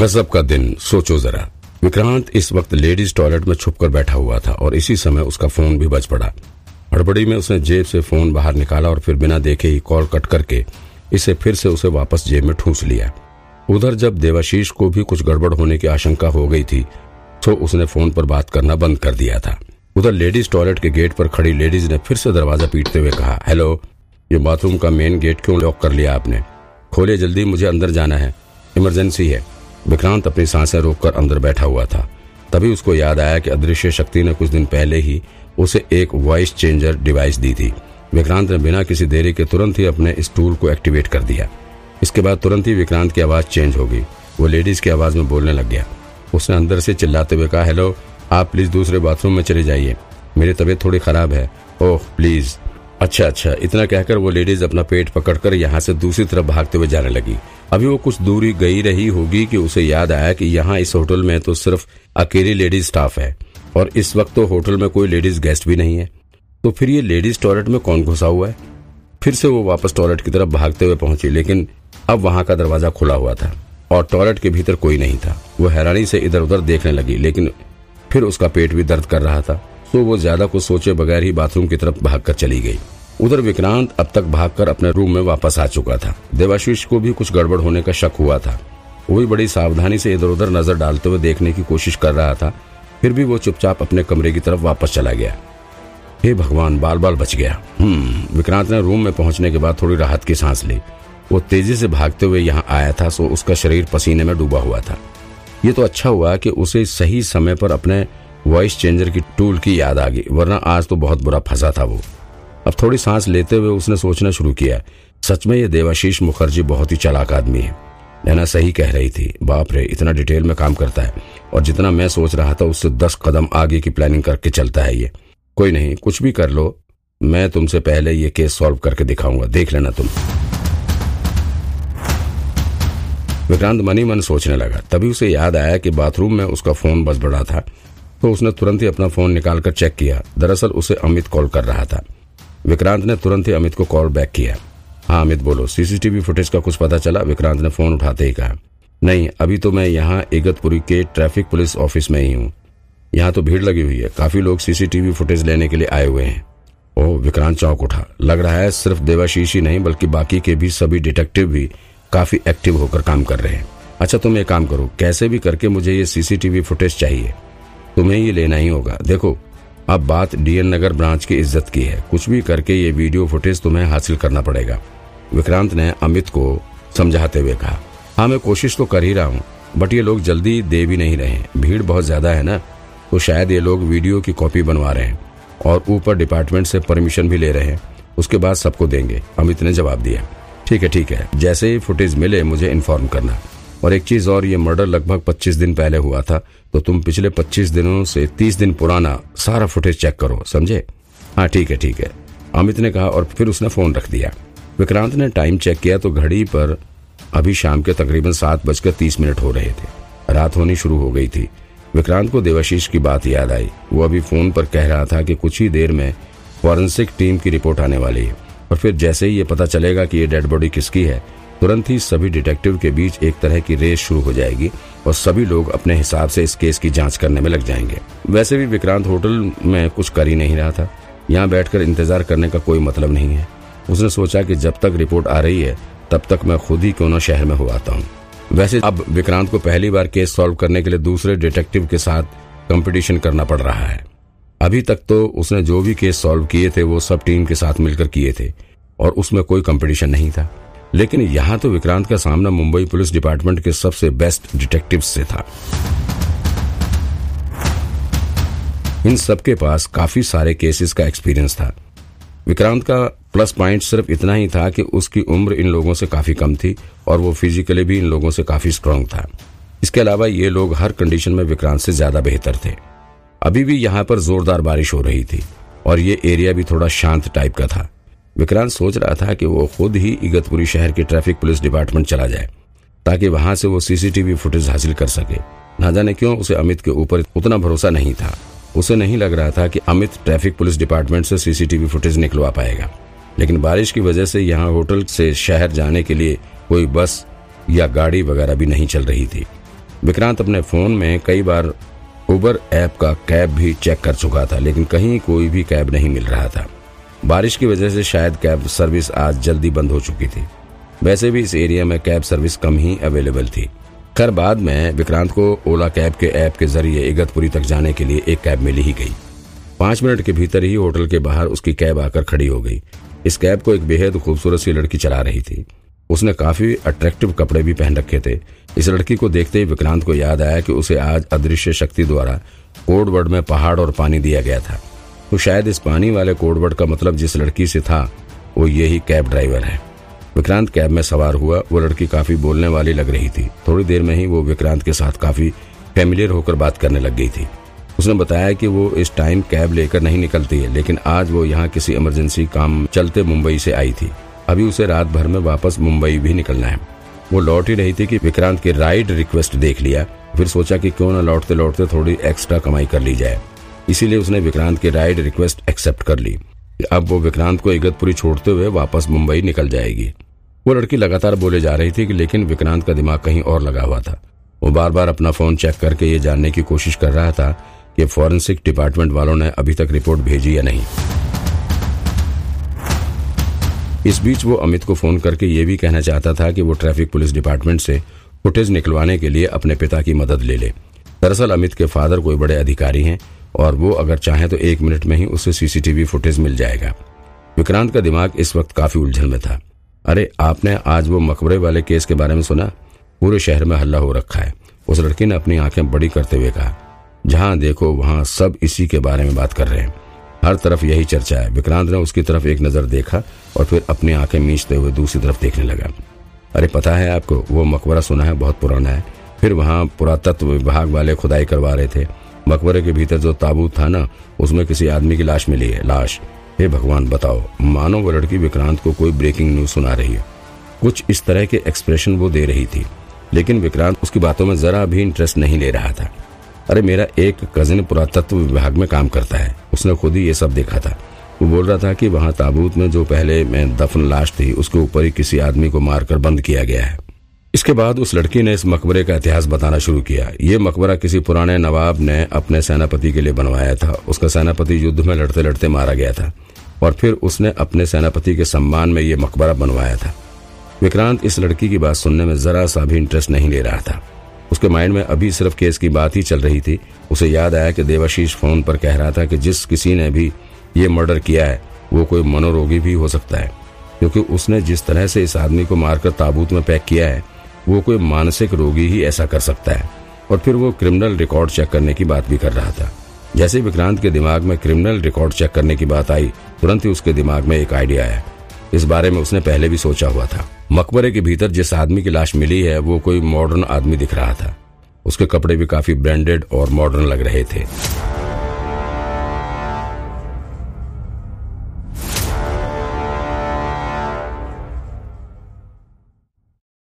गजब का दिन, सोचो जरा। विक्रांत इस वक्त लेडीज़ टॉयलेट में छुपकर बैठा हुआ था और इसी समय उसका फ़ोन भी बज पड़ा। हड़बड़ी में उसने जेब से फ़ोन बाहर निकाला और फिर बिना देखे ही कॉल कट करके इसे फिर से उसे वापस जेब में ठूस लिया। उधर जब देवाशीष को भी कुछ गड़बड़ होने की आशंका हो गई थी तो उसने फ़ोन पर बात करना बंद कर दिया था। उधर लेडीज़ टॉयलेट के गेट पर खड़ी लेडीज़ ने फिर से दरवाज़ा पीटते हुए कहा, हेलो, ये बाथरूम का मेन गेट क्यों लॉक कर लिया आपने? खोले जल्दी, मुझे अंदर जाना है। इमरजेंसी है। विक्रांत अपनी साँसें रोककर अंदर बैठा हुआ था। तभी उसको याद आया कि अदृश्य शक्ति ने कुछ दिन पहले ही उसे एक वॉइस चेंजर डिवाइस दी थी। विक्रांत ने बिना किसी देरी के तुरंत ही अपने इस टूल को एक्टिवेट कर दिया। इसके बाद तुरंत ही विक्रांत की आवाज़ चेंज हो गई। वो लेडीज़ की आवाज़ में बोलने लग गया। उसने अंदर से चिल्लाते हुए कहा हेलो आप प्लीज़ दूसरे बाथरूम में चले जाइए। मेरी तबीयत थोड़ी खराब है। ओह प्लीज़ अच्छा अच्छा। इतना कहकर वो लेडीज़ अपना पेट पकड़कर यहाँ से दूसरी तरफ़ भागते हुए जाने लगी। अभी वो कुछ दूरी गई रही होगी कि उसे याद आया कि यहाँ इस होटल में तो सिर्फ़ अकेली लेडीज़ स्टाफ है और इस वक्त तो होटल में कोई लेडीज़ गेस्ट भी नहीं है। तो फिर ये लेडीज़ टॉयलेट में कौन घुसा हुआ है? फिर से वो वापस टॉयलेट की तरफ़ भागते हुए पहुँची, लेकिन अब वहाँ का दरवाज़ा खुला हुआ था और टॉयलेट के भीतर कोई नहीं था। वो हैरानी से इधर उधर देखने लगी, लेकिन फिर उसका पेट भी दर्द कर रहा था। तो वो ज़्यादा कुछ सोचे बगैर ही बाथरूम की तरफ़ भागकर चली गई। उधर विक्रांत अब तक भागकर अपने रूम में वापस आ चुका था। देवाशीष को भी कुछ गड़बड़ होने का शक हुआ था। वो भी बड़ी सावधानी से इधर उधर नज़र डालते हुए देखने की कोशिश कर रहा था, फिर भी वो चुपचाप अपने कमरे की तरफ़ वापस चला गया। हे भगवान बाल बाल बच गया। हम्म विक्रांत ने रूम में पहुँचने के बाद थोड़ी राहत की सांस ली। वो तेज़ी से भागते हुए यहाँ आया था, सो उसका शरीर पसीने में डूबा हुआ था। ये तो अच्छा हुआ कि उसे सही समय पर अपने वॉइस चेंजर की टूल की याद आ गई, वरना आज तो बहुत बुरा फंसा था वो। अब थोड़ी सांस लेते हुए उसने सोचना शुरू किया, सच में ये देवाशीष मुखर्जी बहुत ही चालाक आदमी है। नैना सही कह रही थी, बाप रे, इतना डिटेल में काम करता है, और जितना मैं सोच रहा था उससे दस कदम आगे की प्लानिंग करके चलता है ये। कोई नहीं, कुछ भी कर लो, मैं तुमसे पहले ये केस सॉल्व करके दिखाऊँगा, देख लेना तुम। विक्रांत मनी मन सोचने लगा, तभी उसे याद आया कि बाथरूम में उसका फ़ोन बज बड़ा था। तो उसने तुरंत ही अपना फ़ोन निकालकर चेक किया। दरअसल उसे अमित कॉल कर रहा था। विक्रांत ने तुरंत ही अमित को कॉल बैक किया। हाँ अमित बोलो, सीसीटीवी फुटेज का कुछ पता चला? विक्रांत ने फ़ोन उठाते ही कहा। नहीं, अभी तो मैं यहाँ इगतपुरी के ट्रैफ़िक पुलिस ऑफ़िस में ही हूँ। यहाँ तो भीड़ लगी हुई है। काफ़ी लोग सीसीटीवी फुटेज लेने के लिए आए हुए हैं। ओह, विक्रांत चौक उठा। लग रहा है सिर्फ़ देवाशीष ही नहीं, बल्कि बाकी के भी सभी डिटेक्टिव भी काफ़ी एक्टिव होकर काम कर रहे हैं। अच्छा तुम एक काम करो। कैसे भी करके मुझे ये सीसीटीवी फुटेज चाहिए। तुम्हें ये लेना ही होगा। देखो, अब बात डीएन नगर ब्रांच की इज़्ज़त की है। कुछ भी करके ये वीडियो फुटेज तुम्हें हासिल करना पड़ेगा। विक्रांत ने अमित को समझाते हुए कहा हाँ मैं कोशिश तो कर ही रहा हूँ, बट ये लोग जल्दी दे भी नहीं रहे भीड़ बहुत ज़्यादा है ना तो शायद ये लोग वीडियो की कॉपी बनवा रहे हैं और ऊपर डिपार्टमेंट से परमिशन भी ले रहे हैं। उसके बाद सबको देंगे। अमित ने जवाब दिया, ठीक है ठीक है। जैसे ही फुटेज मिले, मुझे इन्फॉर्म करना। और एक चीज़ और, ये मर्डर लगभग 25 दिन पहले हुआ था। तो तुम पिछले 25 दिनों से 30 दिन पुराना सारा फुटेज चेक करो, समझे? हाँ ठीक है ठीक है। अमित ने कहा और फिर उसने फ़ोन रख दिया। विक्रांत ने टाइम चेक किया तो घड़ी पर अभी शाम के तकरीबन सात बजकर तीस मिनट हो रहे थे। रात होनी शुरू हो गई थी। विक्रांत को देवाशीष की बात याद आई। वो अभी फ़ोन पर कह रहा था कि कुछ ही देर में फॉरेंसिक टीम की रिपोर्ट आने वाली है। और फिर जैसे ही ये पता चलेगा कि ये डेड बॉडी किसकी है तुरंत ही सभी डिटेक्टिव के बीच एक तरह की रेस शुरू हो जाएगी और सभी लोग अपने हिसाब से इस केस की जाँच करने में लग जाएँगे। वैसे भी विक्रांत होटल में कुछ कर ही नहीं रहा था। यहाँ बैठकर इंतज़ार करने का कोई मतलब नहीं है। उसने सोचा कि जब तक रिपोर्ट आ रही है, तब तक मैं खुद ही क्यों ना शहर में हो आता हूँ। वैसे अब विक्रांत को पहली बार केस सॉल्व करने के लिए दूसरे डिटेक्टिव के साथ कंपटीशन करना पड़ रहा है। अभी तक तो उसने जो भी केस सॉल्व किए थे, वो सब टीम के साथ मिलकर किए थे और उसमें कोई कंपटीशन नहीं था। लेकिन यहाँ तो विक्रांत का सामना मुंबई पुलिस डिपार्टमेंट के सबसे बेस्ट डिटेक्टिव से था। इन सबके पास काफ़ी सारे केसेस का एक्सपीरियंस था। विक्रांत का प्लस पॉइंट सिर्फ़ इतना ही था कि उसकी उम्र इन लोगों से काफ़ी कम थी और वो फिजिकली भी इन लोगों से काफ़ी स्ट्रांग था। इसके अलावा ये लोग हर कंडीशन में विक्रांत से ज़्यादा बेहतर थे। अभी भी यहाँ पर जोरदार बारिश हो रही थी और ये एरिया भी थोड़ा शांत टाइप का था। विक्रांत सोच रहा था कि वो खुद ही इगतपुरी शहर के ट्रैफ़िक पुलिस डिपार्टमेंट चला जाए, ताकि वहाँ से वो सीसीटीवी फुटेज हासिल कर सके। ना जाने क्यों उसे अमित के ऊपर उतना भरोसा नहीं था। उसे नहीं लग रहा था कि अमित ट्रैफ़िक पुलिस डिपार्टमेंट से सीसीटीवी फुटेज निकलवा पाएगा। लेकिन बारिश की वजह से यहाँ होटल से शहर जाने के लिए कोई बस या गाड़ी वगैरह भी नहीं चल रही थी। विक्रांत अपने फ़ोन में कई बार उबर ऐप का कैब भी चेक कर चुका था, लेकिन कहीं कोई भी कैब नहीं मिल रहा था। बारिश की वजह से शायद कैब सर्विस आज जल्दी बंद हो चुकी थी। वैसे भी इस एरिया में कैब सर्विस कम ही अवेलेबल थी। खैर, बाद में विक्रांत को ओला कैब के ऐप के ज़रिए इगतपुरी तक जाने के लिए एक कैब मिली ही गई। पाँच मिनट के भीतर ही होटल के बाहर उसकी कैब आकर खड़ी हो गई। इस कैब को एक बेहद खूबसूरत सी लड़की चला रही थी। उसने काफ़ी अट्रैक्टिव कपड़े भी पहन रखे थे। इस लड़की को देखते ही विक्रांत को याद आया कि उसे आज अदृश्य शक्ति द्वारा कोडवर्ड में पहाड़ और पानी दिया गया था। तो शायद इस पानी वाले कोडवर्ड का मतलब जिस लड़की से था, वो यही कैब ड्राइवर है। विक्रांत कैब में सवार हुआ, वो लड़की काफ़ी बोलने वाली लग रही थी। थोड़ी देर में ही वो विक्रांत के साथ काफ़ी फेमिलियर होकर बात करने लग गई थी। उसने बताया कि वो इस टाइम कैब लेकर नहीं निकलती है, लेकिन आज वो यहाँ किसी इमरजेंसी काम चलते मुंबई से आई थी। अभी उसे रात भर में वापस मुंबई भी निकलना है। वो लौट ही रही थी कि विक्रांत की राइड रिक्वेस्ट देख लिया, फिर सोचा कि क्यों न लौटते लौटते थोड़ी एक्स्ट्रा कमाई कर ली जाए। इसीलिए उसने विक्रांत की राइड रिक्वेस्ट एक्सेप्ट कर ली। अब वो विक्रांत को इगतपुरी छोड़ते हुए वापस मुंबई निकल जाएगी। वो लड़की लगातार बोले जा रही थी कि लेकिन विक्रांत का दिमाग कहीं और लगा हुआ था। वो बार बार अपना फ़ोन चेक करके ये जानने की कोशिश कर रहा था कि फॉरेंसिक डिपार्टमेंट वालों ने अभी तक रिपोर्ट भेजी या नहीं। इस बीच वो अमित को फ़ोन करके ये भी कहना चाहता था कि वो ट्रैफ़िक पुलिस डिपार्टमेंट से फुटेज निकलवाने के लिए अपने पिता की मदद ले ले। दरअसल अमित के फादर कोई बड़े अधिकारी हैं। और वो अगर चाहे तो एक मिनट में ही उसे सीसीटीवी फुटेज मिल जाएगा। विक्रांत का दिमाग इस वक्त काफ़ी उलझन में था। अरे, आपने आज वो मकबरे वाले केस के बारे में सुना? पूरे शहर में हल्ला हो रखा है। उस लड़की ने अपनी आँखें बड़ी करते हुए कहा, जहाँ देखो, वहाँ सब इसी के बारे में बात कर रहे हैं। हर तरफ़ यही चर्चा है। विक्रांत ने उसकी तरफ़ एक नज़र देखा और फिर अपनी आँखें मीचते हुए दूसरी तरफ़ देखने लगा। अरे, पता है आपको, वो मकबरा सुना है, बहुत पुराना है। फिर वहाँ पुरातत्व विभाग वाले खुदाई करवा रहे थे। मकबरे के भीतर जो ताबूत था ना, उसमें किसी आदमी की लाश मिली है। लाश। हे भगवान, बताओ मानो वो लड़की विक्रांत को कोई ब्रेकिंग न्यूज़ सुना रही है? कुछ इस तरह के एक्सप्रेशन वो दे रही थी। लेकिन विक्रांत उसकी बातों में जरा भी इंटरेस्ट नहीं ले रहा था। अरे मेरा एक कजिन पुरातत्व विभाग में काम करता है। उसने खुद ही ये सब देखा था। वो बोल रहा था कि वहाँ ताबूत में जो पहले में दफन लाश थी, उसके ऊपर ही किसी आदमी को मारकर बंद किया गया है। इसके बाद उस लड़की ने इस मकबरे का इतिहास बताना शुरू किया। ये मकबरा किसी पुराने नवाब ने अपने सेनापति के लिए बनवाया था। उसका सेनापति युद्ध में लड़ते लड़ते मारा गया था और फिर उसने अपने सेनापति के सम्मान में ये मकबरा बनवाया था। विक्रांत इस लड़की की बात सुनने में जरा सा भी इंटरेस्ट नहीं ले रहा था। उसके माइंड में अभी सिर्फ़ केस की बात ही चल रही थी। उसे याद आया कि देवाशीष फ़ोन पर कह रहा था कि जिस किसी ने भी ये मर्डर किया है, वो कोई मनोरोगी भी हो सकता है। क्योंकि उसने जिस तरह से इस आदमी को मारकर ताबूत में पैक किया है वो कोई मानसिक रोगी ही ऐसा कर सकता है। और फिर वो क्रिमिनल रिकॉर्ड चेक करने की बात भी कर रहा था। जैसे विक्रांत के दिमाग में क्रिमिनल रिकॉर्ड चेक करने की बात आई, तुरंत ही उसके दिमाग में एक आइडिया आया। इस बारे में उसने पहले भी सोचा हुआ था। मकबरे के भीतर जिस आदमी की लाश मिली है, वो कोई मॉडर्न आदमी दिख रहा था। उसके कपड़े भी काफ़ी ब्रांडेड और मॉडर्न लग रहे थे।